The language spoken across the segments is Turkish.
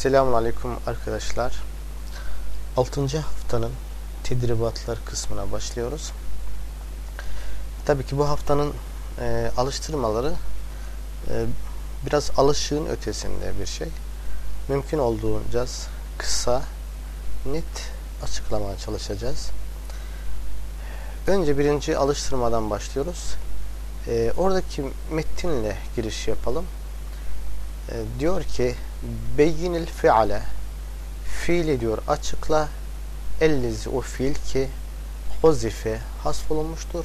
Selamun Aleyküm arkadaşlar. 6. haftanın tedribatlar kısmına başlıyoruz. Tabii ki bu haftanın e, alıştırmaları e, biraz alışığın ötesinde bir şey. Mümkün olduğunca kısa, net açıklamaya çalışacağız. Önce birinci alıştırmadan başlıyoruz. E, oradaki metinle giriş yapalım. E, diyor ki beyinil fiale fiili diyor açıkla. Ellezi o fiil ki huzife hasfolunmuştur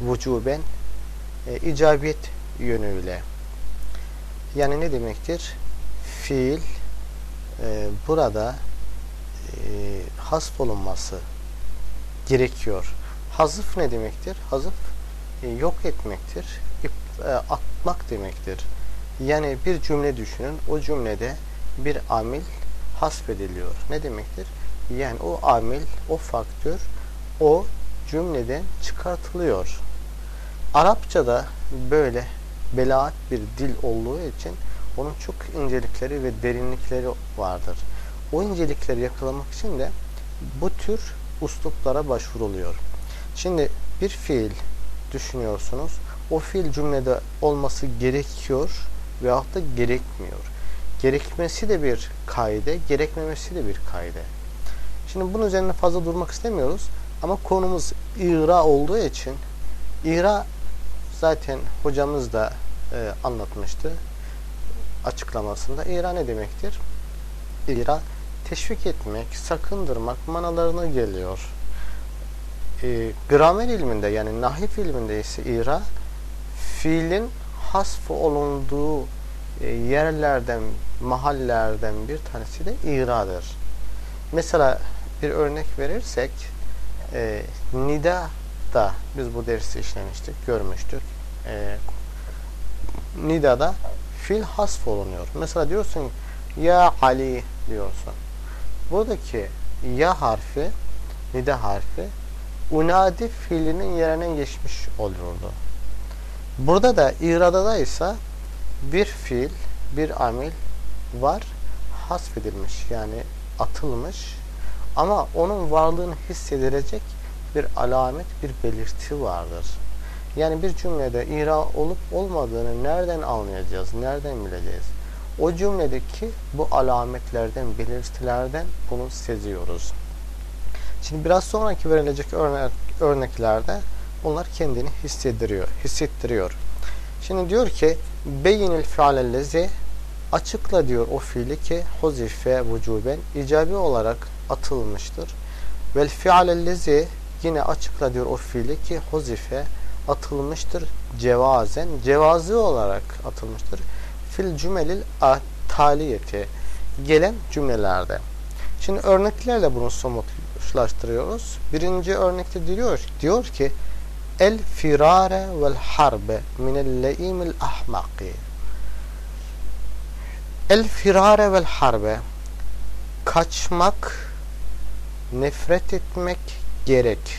vücuben e, icabiyet yönüyle. Yani ne demektir? Fiil e, burada e, hasfolunması gerekiyor. Hazıf ne demektir? Hazıf e, yok etmektir. E, atmak demektir yani bir cümle düşünün. O cümlede bir amil hasfediliyor. Ne demektir? Yani o amil, o faktör o cümleden çıkartılıyor. Arapçada böyle belaat bir dil olduğu için onun çok incelikleri ve derinlikleri vardır. O incelikleri yakalamak için de bu tür usluplara başvuruluyor. Şimdi bir fiil düşünüyorsunuz. O fiil cümlede olması gerekiyor veyahut da gerekmiyor. Gerekmesi de bir kaide, gerekmemesi de bir kaide. Şimdi bunun üzerine fazla durmak istemiyoruz. Ama konumuz ira olduğu için ira zaten hocamız da e, anlatmıştı açıklamasında. İra ne demektir? İra teşvik etmek, sakındırmak manalarına geliyor. E, gramer ilminde yani nahif ilminde ise ira fiilin hasf olunduğu e, yerlerden, mahallerden bir tanesi de iradır. Mesela bir örnek verirsek e, nida da biz bu dersi işlemiştik, görmüştük. E, nida'da fil hasf olunuyor. Mesela diyorsun ya Ali diyorsun. Buradaki ya harfi, nida harfi unadi fiilinin yerine geçmiş olurdu. Burada da irada da ise bir fiil, bir amil var hasfedilmiş yani atılmış ama onun varlığını hissedilecek bir alamet, bir belirti vardır. Yani bir cümlede ira olup olmadığını nereden anlayacağız, nereden bileceğiz? O cümledeki bu alametlerden, belirtilerden bunu seziyoruz. Şimdi biraz sonraki verilecek örnek, örneklerde onlar kendini hissettiriyor. hissettiriyor. Şimdi diyor ki beyinil fialellezi açıkla diyor o fiili ki huzife vücuben icabi olarak atılmıştır. Vel fialellezi yine açıkla diyor o fiili ki huzife atılmıştır cevazen cevazi olarak atılmıştır. Fil cümelil taliyeti gelen cümlelerde. Şimdi örneklerle bunu somutlaştırıyoruz. Birinci örnekte diyor, diyor ki el firare vel harbe minel le'imil ahmaki el firare vel harbe kaçmak nefret etmek gerek.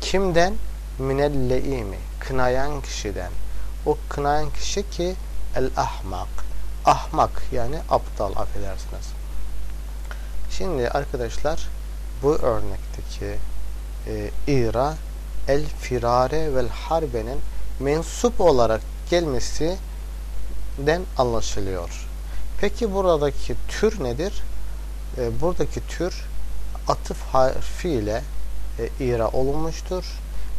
Kimden? Minel le'imi kınayan kişiden. O kınayan kişi ki el ahmak ahmak yani aptal affedersiniz. Şimdi arkadaşlar bu örnekteki e, ira el firare vel harbenin mensup olarak gelmesinden anlaşılıyor. Peki buradaki tür nedir? E, buradaki tür atıf harfiyle e, ira olunmuştur.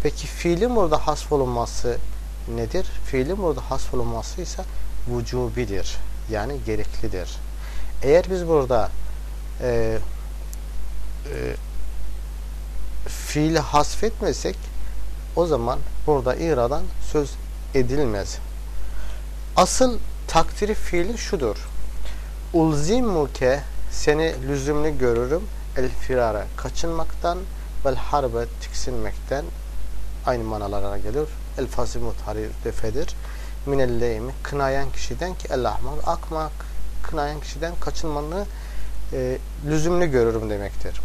Peki fiilin burada hasf olunması nedir? Fiilin burada hasf olunması ise vücubidir. Yani gereklidir. Eğer biz burada e, e, fiili hasfetmesek o zaman burada iradan söz edilmez. Asıl takdiri fiili şudur. Ulzimuke seni lüzumlu görürüm el firara kaçınmaktan vel harbe tiksinmekten aynı manalara geliyor. El fasimut defedir. Minelleymi kınayan kişiden ki el ahmak akmak kınayan kişiden kaçınmanı e, lüzumlu görürüm demektir.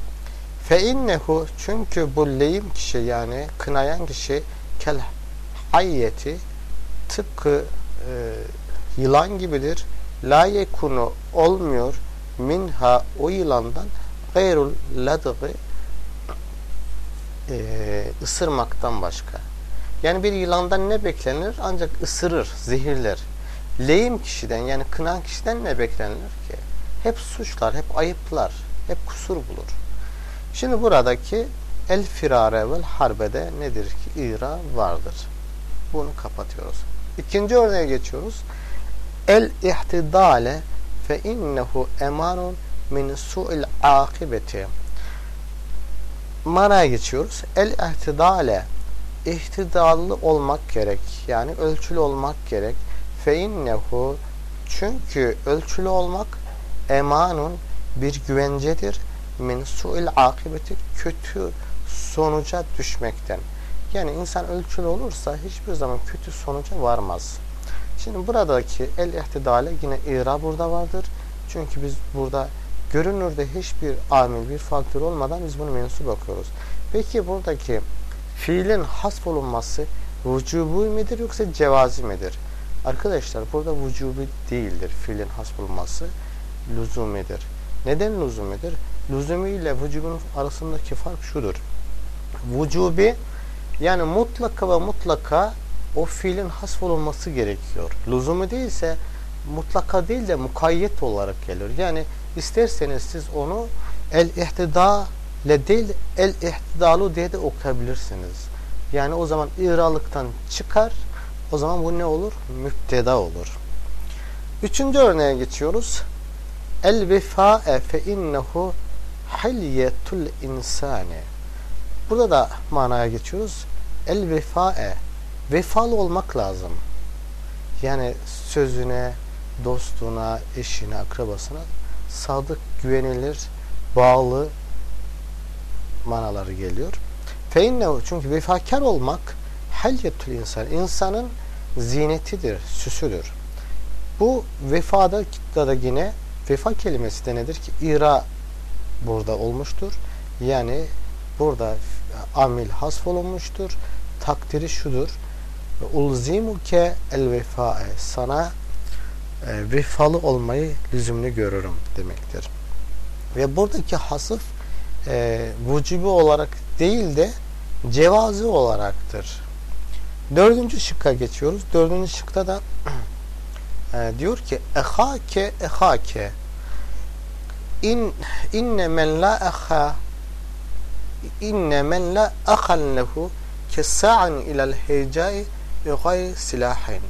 Fe innehu çünkü bu lehim kişi yani kınayan kişi kel hayyeti tıpkı e, yılan gibidir. La yekunu olmuyor minha o yılandan gayrul ladgı e, ısırmaktan başka. Yani bir yılandan ne beklenir? Ancak ısırır, zehirler. Lehim kişiden yani kınan kişiden ne beklenir ki? Hep suçlar, hep ayıplar, hep kusur bulur. Şimdi buradaki el firare vel harbede nedir ki? İra vardır. Bunu kapatıyoruz. İkinci örneğe geçiyoruz. El ihtidale fe innehu emanun min su'il akibeti. Manaya geçiyoruz. El ihtidale ihtidallı olmak gerek. Yani ölçülü olmak gerek. Fe innehu çünkü ölçülü olmak emanun bir güvencedir. Min su'il akibeti kötü sonuca düşmekten. Yani insan ölçülü olursa hiçbir zaman kötü sonuca varmaz. Şimdi buradaki el ihtidale yine ira burada vardır. Çünkü biz burada görünürde hiçbir amil, bir faktör olmadan biz bunu mensup bakıyoruz. Peki buradaki fiilin hasf olunması vücubu midir yoksa cevazi midir? Arkadaşlar burada vücubi değildir fiilin hasf olunması lüzumidir. Neden lüzumidir? Lüzumi ile vücubun arasındaki fark şudur. Vücubi yani mutlaka ve mutlaka o fiilin hasf olunması gerekiyor. Lüzumu değilse mutlaka değil de mukayyet olarak gelir. Yani isterseniz siz onu el ihtida le değil el ihtidalu diye de okuyabilirsiniz. Yani o zaman iralıktan çıkar. O zaman bu ne olur? Müpteda olur. Üçüncü örneğe geçiyoruz. El vefa'e fe innehu hilyetul insani. Burada da manaya geçiyoruz. El vefa'e vefalı olmak lazım. Yani sözüne, dostuna, eşine, akrabasına sadık, güvenilir, bağlı manaları geliyor. Feinnehu çünkü vefakar olmak halyetul insan. insanın zinetidir, süsüdür. Bu vefada da yine vefa kelimesi de nedir ki? İra burada olmuştur. Yani burada amil hasf olunmuştur. Takdiri şudur. Ulzimuke el vefae. Sana e, vefalı olmayı lüzumlu görürüm demektir. Ve buradaki hasıf e, vücubi olarak değil de cevazi olaraktır. Dördüncü şıkka geçiyoruz. Dördüncü şıkta da e, diyor ki ehake ehake in inne men la eha inne men la ahan lehu kesa'an ilal hecai bi gayri silahin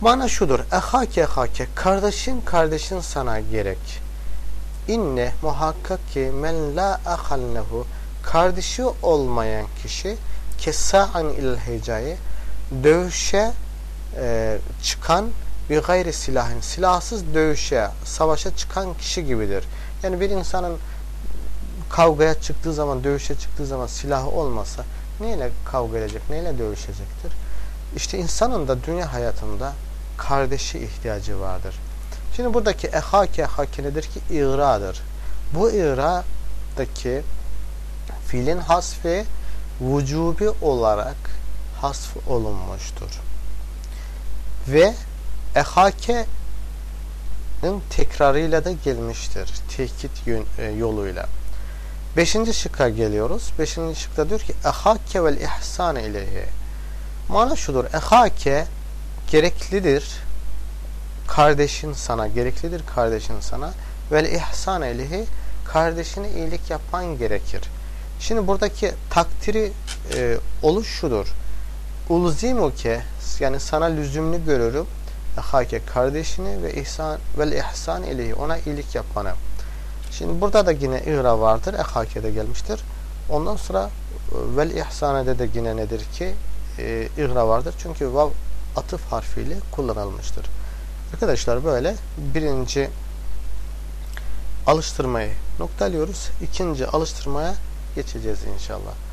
Mana şudur. Ehake ehake kardeşin kardeşin sana gerek. İnne muhakkak ki men la ahalnehu kardeşi olmayan kişi kesa'an ilal hecai dövüşe e, çıkan bir gayri silahın silahsız dövüşe, savaşa çıkan kişi gibidir. Yani bir insanın kavgaya çıktığı zaman, dövüşe çıktığı zaman silahı olmasa neyle kavga edecek, neyle dövüşecektir? İşte insanın da dünya hayatında kardeşi ihtiyacı vardır. Şimdi buradaki ehake ehake nedir ki? İğradır. Bu İğra'daki fiilin hasfi vücubi olarak hasf olunmuştur. Ve ehake'nin tekrarıyla da gelmiştir. Tehkit e, yoluyla. Beşinci şıkka geliyoruz. Beşinci şıkta diyor ki ehake vel ihsan ileyhi. Mana şudur. Ehake gereklidir. Kardeşin sana, gereklidir kardeşin sana. Vel ihsan ileyhi kardeşine iyilik yapman gerekir. Şimdi buradaki takdiri e, oluş şudur. Ulzimuke yani sana lüzumlu görürüm. Ehake kardeşini ve ihsan vel ihsan ileyhi ona iyilik yapmanı. Şimdi burada da yine ira vardır. Ehake'de gelmiştir. Ondan sonra e, vel ihsanede de yine nedir ki e, ira vardır. Çünkü vav atıf harfiyle kullanılmıştır. Arkadaşlar böyle birinci alıştırmayı noktalıyoruz. İkinci alıştırmaya geçeceğiz inşallah.